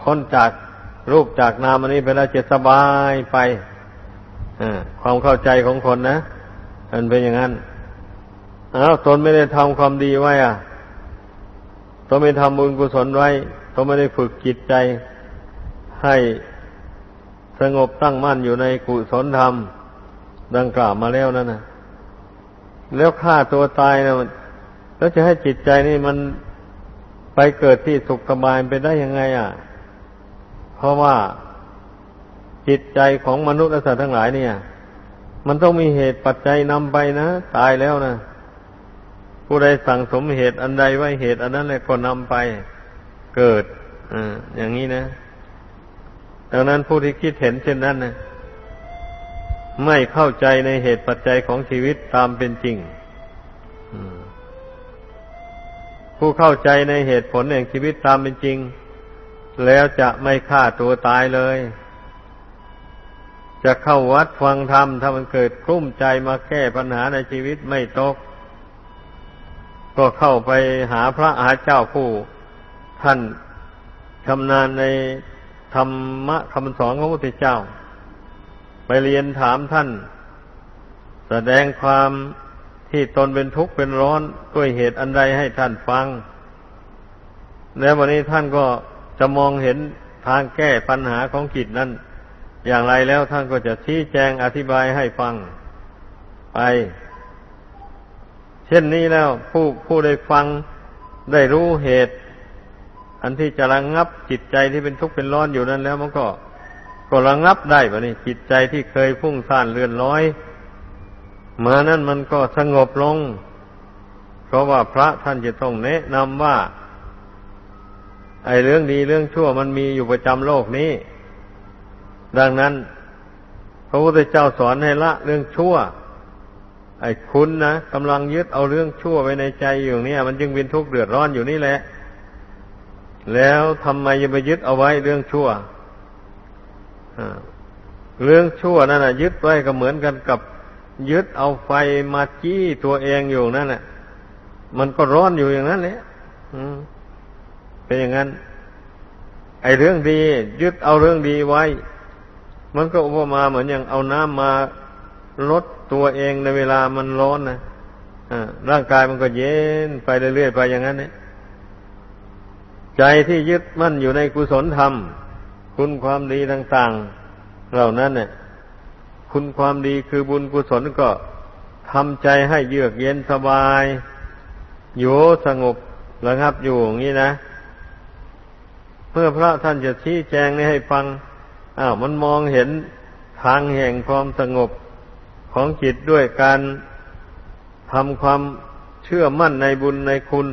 พ้นจากรูปจากนามอันนี้ไปแล้วจะสบายไปความเข้าใจของคนนะมันเป็นอย่างนั้นอ้าวตนไม่ได้ทำความดีไว้อะ ตนไม่ทำบุญกุศลไว้ตนไม่ได้ฝึกจิตใจให้สงบตั้งมั่นอยู่ในกุศลธรรม ดังกล่าวมาแล้วนั่นนะแล้วฆ่าตัวตายนะแล้วจะให้จิตใจนี่มันไปเกิดที่สุขสบายไปได้ยังไง อะ เพราะว่าจิตใจของมนุษย์และสัตว์ทั้งหลายเนี่ย มันต้องมีเหตุปัจจัยนำไปนะ ตายแล้วนะ ผู้ใดสั่งสมเหตุอันใดไว้เหตุ อันนั้นแหละก็นำไปเกิดออย่างนี้นะ ดังนั้นผู้ที่คิดเห็นเช่นนั้นนะไม่เข้าใจในเหตุปัจจัยของชีวิตตามเป็นจริงผู้เข้าใจในเหตุผลแห่งชีวิตตามเป็นจริง แล้วจะไม่ฆ่าตัวตายเลย จะเข้าวัดฟังธรรมถ้ามันเกิดกลุ้มใจมาแก้ปัญหาในชีวิตไม่ตก ก็เข้าไปหาพระอาเจ้าผู้ท่านชำนาญในธรรมะคำสอนของพระพุทธเจ้า ไปเรียนถามท่าน แสดงความที่ตนเป็นทุกข์เป็นร้อนด้วยเหตุอันใดให้ท่านฟัง แล้ววันนี้ท่านก็จะมองเห็นทางแก้ปัญหาของจิตนั้น อย่างไรแล้วท่านก็จะชี้แจงอธิบายให้ฟัง ไป เช่นนี้แล้ว ผู้ผู้ได้ฟังได้รู้เหตุ อันที่จะระงงับจิตใจที่เป็นทุกข์เป็นร้อนอยู่นั้นแล้ว มันก็ก็ระงงับได้บะนี่จิตใจที่เคยพุ่งซ่านเลื่อนลอย มานั้นมันก็สงบลง เพราะว่าพระท่านจะต้องแนะนำว่า ไอ้เรื่องดีเรื่องชั่วมันมีอยู่ประจำโลกนี้ ดังนั้น พระพุทธเจ้าสอนให้ละเรื่องชั่ว ไอ้คุณนะกำลังยึดเอาเรื่องชั่วไว้ในใจอยู่เนี่ย มันจึงเป็นทุกข์เดือดร้อนอยู่นี่แหละ แล้วทำไมยังไปยึดเอาไว้เรื่องชั่วเรื่องชั่วนั่นนะยึดไว้ก็เหมือนกันกับยึดเอาไฟมาจี้ตัวเองอยู่นั่นแหละมันก็ร้อนอยู่อย่างนั้นแหละเป็นอย่างนั้น ไอ้เรื่องดี ยึดเอาเรื่องดีไว้ มันก็อุปมาเหมือนอย่างเอาน้ำมาลด ตัวเองในเวลามันร้อนนะร่างกายมันก็เย็นไปเรื่อยๆไปอย่างนั้นเนี่ยใจที่ยึดมั่นอยู่ในกุศลธรรม คุณความดีต่างๆ เหล่านั้นเนี่ย คุณความดีคือบุญกุศลก็ทำใจให้เยือกเย็นสบายอยู่สงบระงับอยู่อย่างนี้นะเมื่อพระท่านจะชี้แจงนี้ให้ฟังอ้าวมันมองเห็นทางแห่งความสงบ ของจิตด้วยการทำความเชื่อมั่นในบุญในคุณ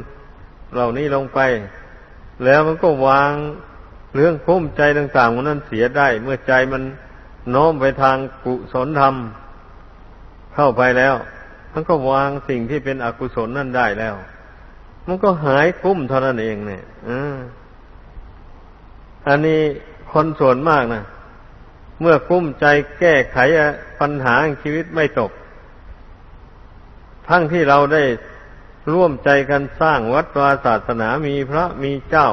เหล่านี้ลงไป แล้วมันก็วางเรื่องพุ่มใจต่างๆมันนั้นเสียได้ เมื่อใจมันโน้มไปทางกุศลธรรม เข้าไปแล้ว มันก็วางสิ่งที่เป็นอกุศลนั่นได้แล้ว มันก็หายกุ้มเท่านั้นเองเนี่ยอันนี้คนส่วนมากนะ เมื่อกุ้มใจแก้ไขปัญหาชีวิตไม่ตก ทั้งที่เราได้ร่วมใจกันสร้างวัดวาศาสนามีพระมีเจ้า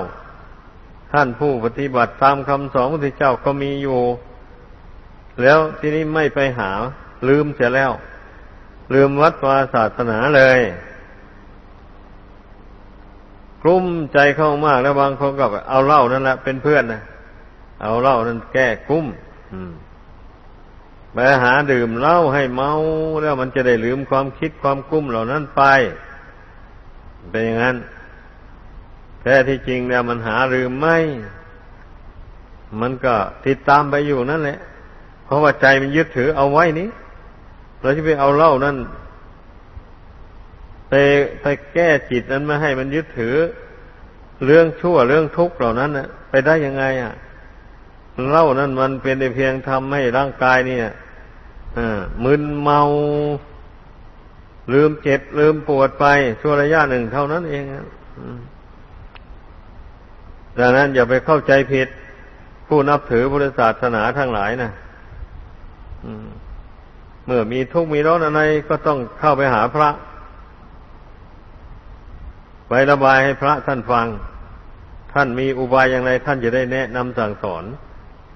ท่านผู้ปฏิบัติตามคำสอนพระเจ้าก็มีอยู่ แล้วที่นี้ไม่ไปหา ลืมเสียแล้ว ลืมวัดวาศาสนาเลยกลุ้มใจเข้ามากแล้วบางคนก็เอาเหล้านั่นแหละเป็นเพื่อนนะเอาเหล้านั้นแก้กุ้ม ไปหาดื่มเหล้าให้เมาแล้วมันจะได้ลืมความคิดความกุ้มเหล่านั้นไป เป็นอย่างนั้น แท้ที่จริงแล้วมันหาลืมไม่ มันก็ติดตามไปอยู่นั่นแหละ เพราะว่าใจมันยึดถือเอาไว้นี้เราจะไปเอาเหล้านั่นไปไปแก้จิตนั้นไม่ให้มันยึดถือ เรื่องชั่วเรื่องทุกข์เหล่านั้นนะไปได้ยังไง อะ เล่านั้นมันเป็นเพียงทำให้ร่างกายเนี่ยมึนเมา ลืมเจ็บ ลืมปวดไปชั่วระยะหนึ่งเท่านั้นเองดังนั้นอย่าไปเข้าใจผิด ผู้นับถือพุทธศาสนาทั้งหลายนะเมื่อมีทุกข์มีร้อนอะไรก็ต้องเข้าไปหาพระ ไประบายให้พระท่านฟัง ท่านมีอุบายอย่างไรท่านจะได้แนะนำสั่งสอน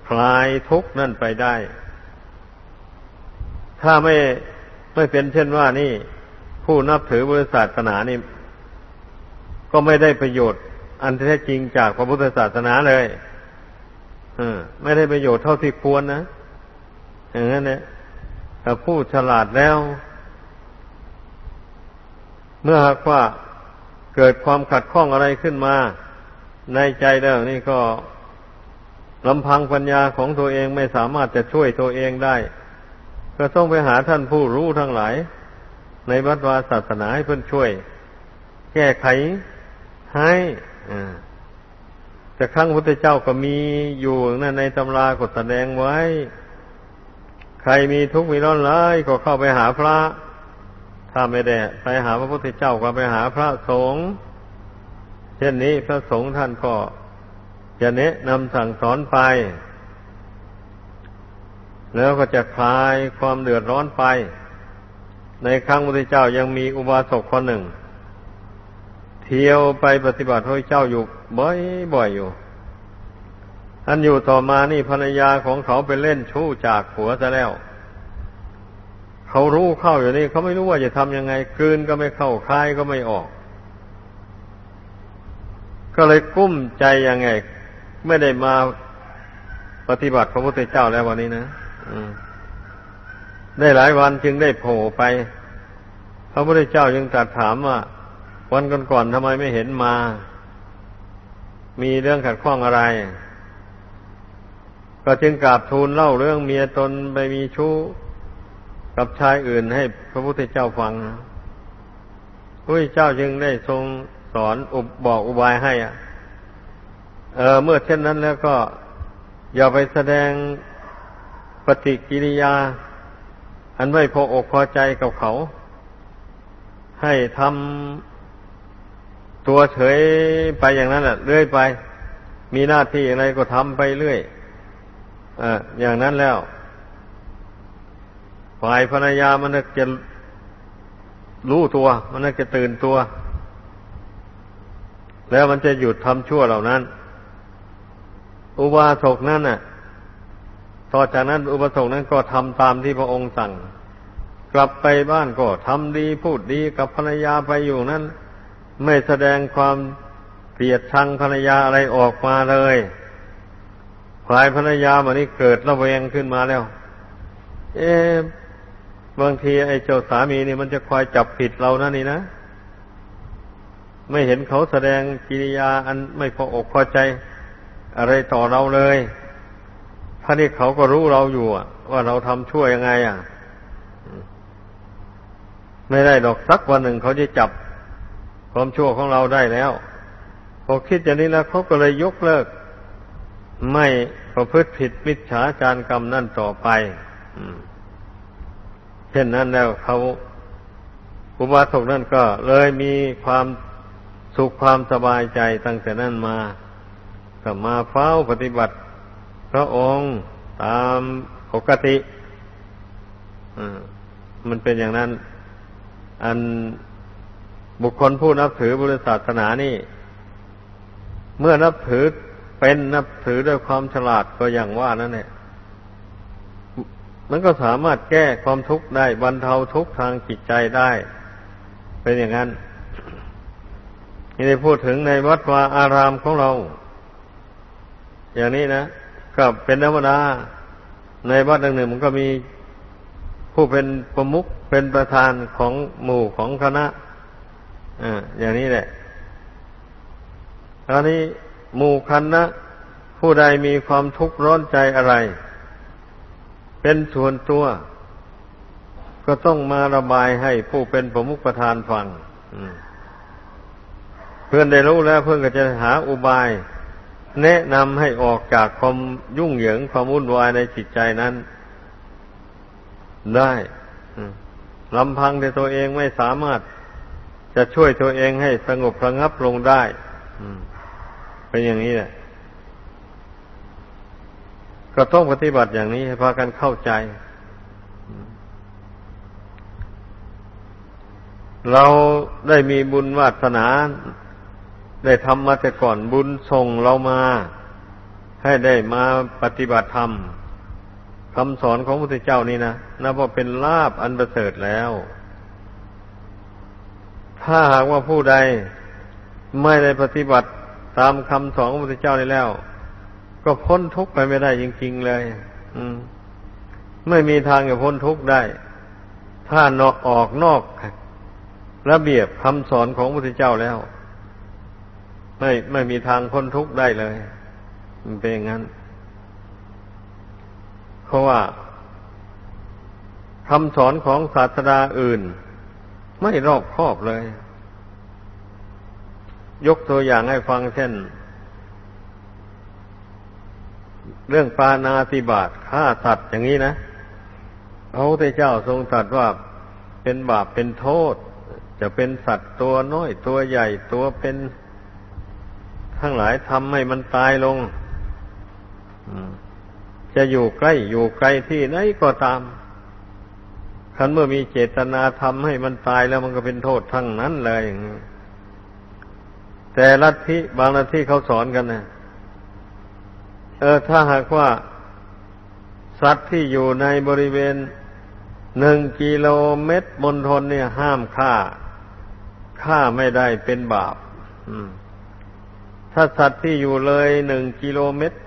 คลายทุกข์นั่นไปได้ ถ้าไม่ไม่เป็นเช่นว่านี่ ผู้นับถือบริษัทศาสนานี่ ก็ไม่ได้ประโยชน์ อันแท้จริงจากพระพุทธศาสนาเลยไม่ได้ประโยชน์เท่าที่ควรนะอย่างนั้นเนี่ยถ้าผู้ฉลาดแล้ว เมื่อหากว่าเกิดความขัดข้องอะไรขึ้นมา ในใจแล้วนี่ก็ ลำพังปัญญาของตัวเองไม่สามารถจะช่วยตัวเองได้ ก็ต้องไปหาท่านผู้รู้ทั้งหลาย ในวัดวาศาสนาให้เพื่อนช่วย แก้ไขให้แต่ครั้งพุทธเจ้าก็มีอยู่นั่นในตำรากดแสดงไว้ ใครมีทุกข์มีร้อนร้ายก็เข้าไปหาพระ ถ้าไม่ได้ไปหาพระพุทธเจ้าก็ไปหาพระสงฆ์เช่นนี้พระสงฆ์ท่านก็ จะแนะนำสั่งสอนไป แล้วก็จะคลายความเดือดร้อนไป ในครั้งพระเจ้ายังมีอุบาสกคนหนึ่ง เที่ยวไปปฏิบัติพระเจ้าอยู่บ่อยๆอยู่ท่านอยู่ต่อมานี่ภรรยาของเขาไปเล่นชู้จากผัวซะแล้ว เขารู้เข้าอยู่นี่เขาไม่รู้ว่าจะทำยังไงคืนก็ไม่เข้าคลายก็ไม่ออก ก็เลยกุ้มใจยังไง ไม่ได้มาปฏิบัติพระพุทธเจ้าแล้ววันนี้นะได้หลายวันจึงได้โผล่ไป พระพุทธเจ้ายังตรัสถามว่าวันก่อนๆทำไมไม่เห็นมา มีเรื่องขัดข้องอะไร ก็จึงกราบทูลเล่าเรื่องเมียตนไปมีชู้กับชายอื่นให้พระพุทธเจ้าฟังพระพุทธเจ้าจึงได้ทรงสอนอุบบอกอุบายให้อะ เออเมื่อเช่นนั้นแล้วก็ อย่าไปแสดงปฏิกิริยา อันไม่พออกพอใจกับเขา ให้ทำตัวเฉยไปอย่างนั้นแหละเรื่อยไป มีหน้าที่อะไรก็ทำไปเรื่อยออย่างนั้นแล้ว ฝ่ายภรรยามันจะรู้ตัว มันจะตื่นตัว แล้วมันจะหยุดทำชั่วเหล่านั้น อุบาสกนั้นน่ะ ต่อจากนั้นอุบาสกนั้นก็ทำตามที่พระองค์สั่ง กลับไปบ้านก็ทำดีพูดดีกับภรรยาไปอยู่นั้น ไม่แสดงความเกลียดชังภรรยาอะไรออกมาเลยฝ่ายภรรยาวันนี้เกิดระแวงขึ้นมาแล้ว เอ๊บางทีไอ้เจ้าสามีนี่มันจะคอยจับผิดเรานะนี่นะ ไม่เห็นเขาแสดงกิริยาอันไม่พออกพอใจ อะไรต่อเราเลยท่านี่เขาก็รู้เราอยู่ว่าเราทำชั่วยังไง อะ ไม่ได้ดอกสักวันหนึ่งเขาจะจับความชั่วของเราได้แล้ว พอคิดอย่างนี้แล้วเขาก็เลยยกเลิก ไม่ประพฤติผิดมิจฉาจารกรรมนั่นต่อไปอืมช่นนั้นแล้วเขาอุบาสกนั่นก็เลยมีความสุขความสบายใจตั้งแต่นั้นมา ก็มาเฝ้าปฏิบัติ พระองค์ตามปกติมันเป็นอย่างนั้น อันบุคคลผู้นับถือบริษัทศาสนานี่ เมื่อนับถือเป็นนับถือด้วยความฉลาดก็อย่างว่านั่นแหละมันก็สามารถแก้ความทุกข์ได้บรรเทาทุกข์ทางจิตใจได้ เป็นอย่างนั้นนี่ได้พูดถึงในวัดวาอารามของเรา อย่างนี้นะก็เป็นธรรมดาในวัดหนึ่งมันก็มีผู้เป็นประมุขเป็นประธานของหมู่ของคณะอ่าอย่างนี้แหละตอนนี้หมู่คณะผู้ใดมีความทุกข์ร้อนใจอะไร เป็นส่วนตัว ก็ต้องมาระบายให้ผู้เป็นประมุขประธานฟังเพื่อนได้รู้แล้วเพื่อนก็จะหาอุบาย แนะนำให้ออกจากความยุ่งเหยิงความวุ่นวายในจิตใจนั้น ได้ลำพังแต่ตัวเองไม่สามารถจะช่วยตัวเองให้สงบระงับลงได้เป็นอย่างนี้แหละก็ต้องปฏิบัติอย่างนี้ให้พากันเข้าใจ เราได้มีบุญวาสนา ได้ทำมาแต่ก่อนบุญส่งเรามา ให้ได้มาปฏิบัติธรรมคำสอนของพระพุทธเจ้านี่นะนับว่าเป็นลาบอันประเสริฐแล้ว ถ้าหากว่าผู้ใดไม่ได้ปฏิบัติตามคำสอนของพระพุทธเจ้านี่แล้ว ก็พ้นทุกข์ไปไม่ได้จริงๆเลย อืม ไม่มีทางจะพ้นทุกข์ได้ ถ้านอกออกนอกระเบียบคำสอนของพระพุทธเจ้าแล้ว ไม่ไม่มีทางพ้นทุกข์ได้เลย มันเป็นอย่างนั้น เพราะว่าคำสอนของศาสดาอื่น ไม่รอบครอบเลย ยกตัวอย่างให้ฟังเช่น เรื่องปานาติบาตฆ่าสัตว์อย่างนี้นะพระพุทธเจ้าทรงตรัสว่าเป็นบาปเป็นโทษ จะเป็นสัตว์ตัวน้อยตัวใหญ่ตัวเป็น ทั้งหลายทำให้มันตายลงจะอยู่ใกล้อยู่ไกลที่ไหนก็ตามคันเมื่อมีเจตนาทำให้มันตายแล้วมันก็เป็นโทษทั้งนั้นเลยแต่ลัทธิบางลัทธิเขาสอนกันนะเออถ้าหากว่า สัตว์ที่อยู่ในบริเวณหนึ่งกิโลเมตรบนทนเนี่ย ห้ามฆ่าฆ่าไม่ได้เป็นบาป ถ้าสัตว์ที่อยู่เลยหนึ่งกิโลเมตร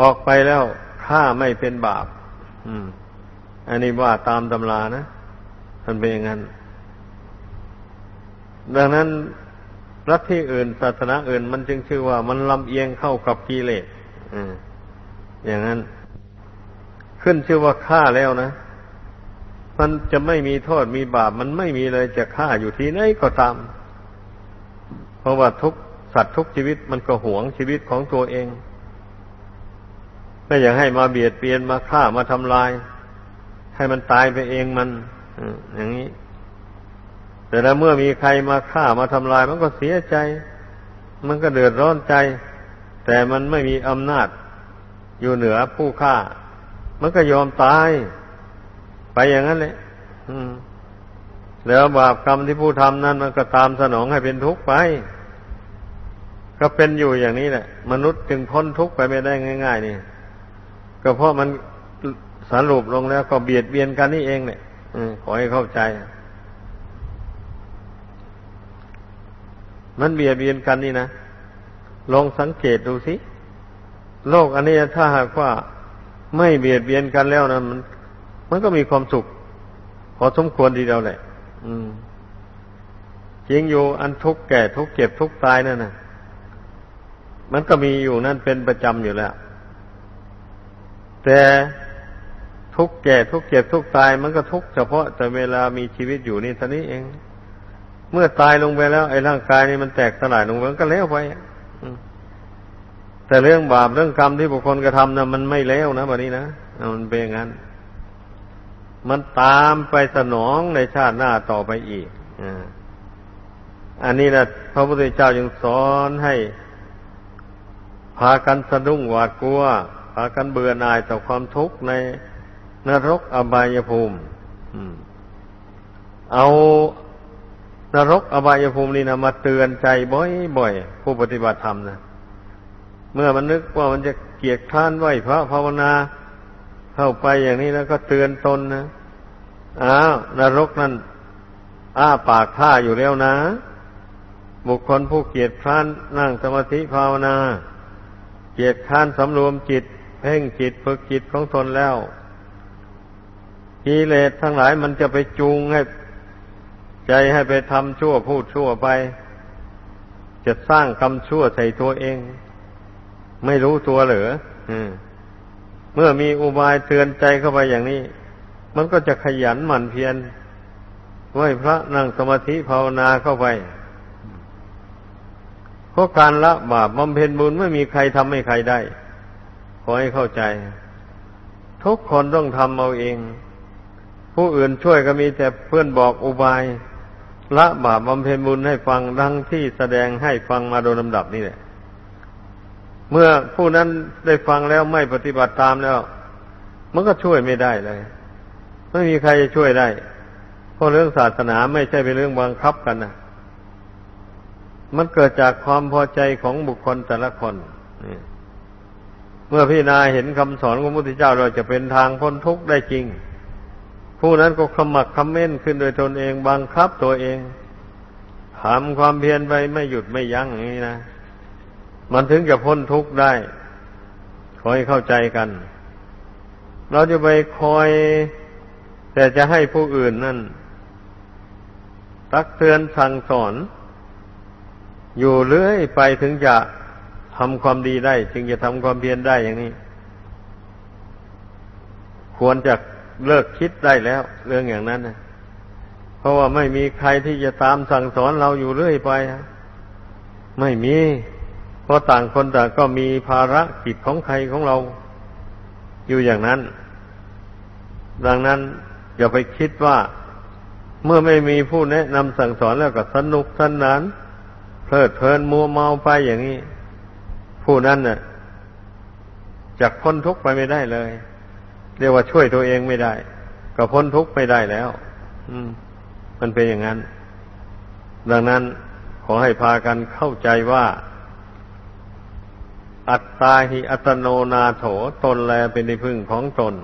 ออกไปแล้วฆ่าไม่เป็นบาปอันนี้ว่าตามตำรานะมันเป็นอย่างนั้น ดังนั้นรัฐที่อื่นศาสนาอื่น มันจึงชื่อว่ามันลำเอียงเข้ากับกิเลสอย่างนั้น ขึ้นชื่อว่าฆ่าแล้วนะ มันจะไม่มีโทษมีบาป มันไม่มีเลยจะฆ่าอยู่ที่ไหนก็ตาม เพราะว่าทุก สัตว์ทุกชีวิตมันก็หวงชีวิตของตัวเอง ไม่อยากให้มาเบียดเบียนมาฆ่ามาทำลาย ให้มันตายไปเองมันอย่างนี้ แต่แล้วเมื่อมีใครมาฆ่ามาทำลาย มันก็เสียใจ มันก็เดือดร้อนใจ แต่มันไม่มีอำนาจ อยู่เหนือผู้ฆ่า มันก็ยอมตาย ไปอย่างนั้นเลยแล้วบาปกรรมที่ผู้ทำนั้นมันก็ตามสนองให้เป็นทุกข์ไป ก็เป็นอยู่อย่างนี้แหละ มนุษย์จึงพ้นทุกข์ไปไม่ได้ง่าย ๆ นี่ ก็เพราะมันสรุปลงแล้วก็เบียดเบียนกันนี่เองเนี่ยขอให้เข้าใจ มันเบียดเบียนกันนี่นะลองสังเกตดูสิ โลกอันนี้ถ้าหากว่าไม่เบียดเบียนกันแล้วนะมัน มันก็มีความสุขพอสมควรทีเดียวแหละ อืมจริงอยู่อันทุกข์แก่ทุกข์เก็บทุกข์ตายนั่นนะ มันก็มีอยู่นั่นเป็นประจำอยู่แล้ว แต่ทุกแก่ทุกเก็บทุกตายมันก็ทุกเฉพาะแต่เวลามีชีวิตอยู่นี่ท่านี้เอง เมื่อตายลงไปแล้ว ไอ้ร่างกายนี่มันแตกสลายลงไปก็แล้วไปแต่เรื่องบาปเรื่องกรรมที่บุคคลกระทำนะมันไม่แล้วนะแบบนี้นะมันเป็นอย่างนั้นมันตามไปสนองในชาติหน้าต่อไปอีกอันนี้นะพระพุทธเจ้ายังสอนให้ พากันสะดุ้งหวาดกลัว พากันเบื่อหน่ายต่อความทุกข์ในนรกอบายภูมิเอานรกอบายภูมินี่นะมาเตือนใจบ่อยๆผู้ปฏิบัติธรรมนะเมื่อมันนึกว่ามันจะเกียกข้านไหวพระภาวนาเข้าไปอย่างนี้แล้วก็เตือนตนนะอ้าวนรกนั่นอ้าปากท่าอยู่แล้วนะ บุคคลผู้เกียจคร้านนั่งสมาธิภาวนา เกียจคร้านสำรวมจิตเพ่งจิตฝึกจิตของตนแล้วกิเลสทั้งหลายมันจะไปจูงให้ใจให้ไปทำชั่วพูดชั่วไป จะสร้างกรรมชั่วใส่ตัวเอง ไม่รู้ตัวเหรอเมื่อมีอุบายเตือนใจเข้าไปอย่างนี้ มันก็จะขยันหมั่นเพียรไหวพระนั่งสมาธิภาวนาเข้าไป ราะการละบาปบำเพ็ญบุญไม่มีใครทำให้ใครได้ ขอให้เข้าใจ ทุกคนต้องทำเอาเอง ผู้อื่นช่วยก็มีแต่เพื่อนบอกอุบาย ละบาปบำเพ็ญบุญให้ฟังดังที่แสดงให้ฟังมาโดยลำดับนี่แหละ เมื่อผู้นั้นได้ฟังแล้วไม่ปฏิบัติตามแล้ว มันก็ช่วยไม่ได้เลย ไม่มีใครจะช่วยได้ เพราะเรื่องศาสนาไม่ใช่เป็นเรื่องบังคับกันนะ มันเกิดจากความพอใจของบุคคลแต่ละคนเมื่อพี่นาเห็นคำสอนของพระพุทธเจ้าเราจะเป็นทางพ้นทุกข์ได้จริง ผู้นั้นก็ขมักขม้นขึ้นโดยตนเองบังคับตัวเองทำความเพียรไปไม่หยุดไม่ยั้งอย่างนี้นะ มันถึงจะพ้นทุกข์ได้ขอให้เข้าใจกัน เราจะไปคอย แต่จะให้ผู้อื่นนั่น ตักเตือนสั่งสอน อยู่เรื่อยไปถึงจะทำความดีได้ จึงจะทำความเพียรได้อย่างนี้ ควรจะเลิกคิดได้แล้ว เรื่องอย่างนั้นนะเพราะว่าไม่มีใครที่จะตามสั่งสอนเราอยู่เรื่อยไปไม่มี เพราะต่างคนต่างก็มีภาระกิจของใครของเรา อยู่อย่างนั้น ดังนั้นอย่าไปคิดว่า เมื่อไม่มีผู้แนะนำสั่งสอนแล้วก็สนุกสนาน เพลิดเพลินมัวเมาไปอย่างนี้ ผู้นั้นน่ะจะพ้นทุกข์ไปไม่ได้เลย เรียกว่าช่วยตัวเองไม่ได้ ก็พ้นทุกข์ไม่ได้แล้ว อืม มันเป็นอย่างนั้น ดังนั้นขอให้พากันเข้าใจว่า อัตตาหิอัตโนนาโถตนแลเป็นที่พึ่งของตน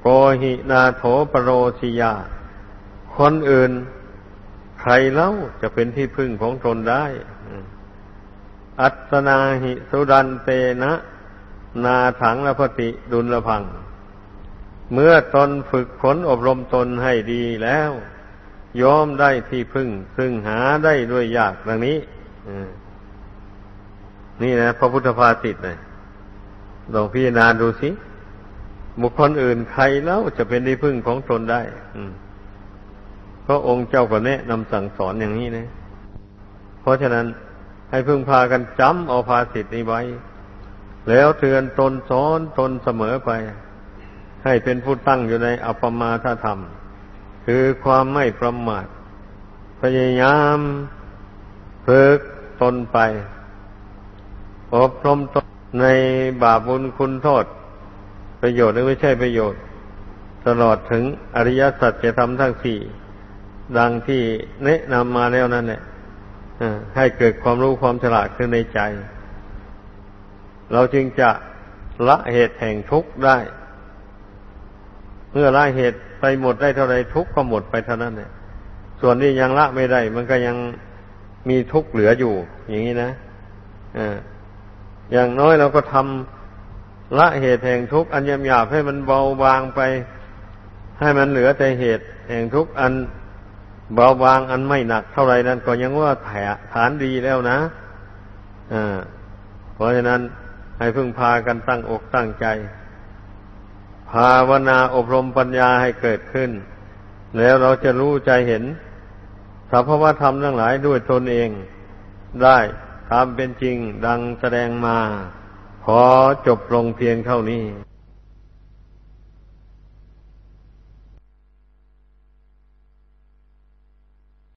โกหินาโถปโรชิยา คนอื่น ใครเล่าจะเป็นที่พึ่งของตนได้ อัตนาหิสุดันเตนะ นาถังละพติดุลละพัง เมื่อตนฝึกฝนอบรมตนให้ดีแล้วยอมได้ที่พึ่ง ซึ่งหาได้ด้วยยากดังนี้นี่นะ พระพุทธภาสิตเลยลองพิจารณาดูสิบุคคลอื่นใครแล้วจะเป็นที่พึ่งของตนได้เพระองค์เจ้าก็แนะนำสั่งสอนอย่างนี้นะ เพราะฉะนั้นให้พึ่งพากันจำเอาภาสิตนี้ไว้ แล้วเตือนตนสอนตนเสมอไป ให้เป็นผู้ตั้งอยู่ในอัปมาทธรรม คือความไม่ประมาท พยายามฝึกตนไป อบรมตนในบาปบุญคุณโทษ ประโยชน์หรือไม่ใช่ประโยชน์ ตลอดถึงอริยสัจจะทำทั้งสี่ ดังที่แนะนำมาแล้วนั่นแหละให้เกิดความรู้ความฉลาดขึ้นในใจ เราจึงจะละเหตุแห่งทุกข์ได้ เมื่อละเหตุไปหมดได้เท่าไรทุกข์ก็หมดไปเท่านั้นเนี่ยส่วนนี้ยังละไม่ได้ มันก็ยังมีทุกข์เหลืออยู่ อย่างนี้นะอ่าอย่างน้อยเราก็ทำละเหตุแห่งทุกข์อันยำหยาบให้มันเบาบางไป ให้มันเหลือแต่เหตุแห่งทุกข์อัน เบาบางอันไม่หนักเท่าไรนั้นก็ยังว่าแผฐานดีแล้วนะอ่าเพราะฉะนั้นให้พึ่งพากันตั้งอกตั้งใจ ภาวนาอบรมปัญญาให้เกิดขึ้น แล้วเราจะรู้ใจเห็นสภาวธรรมทั้งหลายด้วยตนเอง ได้ตามเป็นจริงดังแสดงมา ขอจบลงเพียงเท่านี้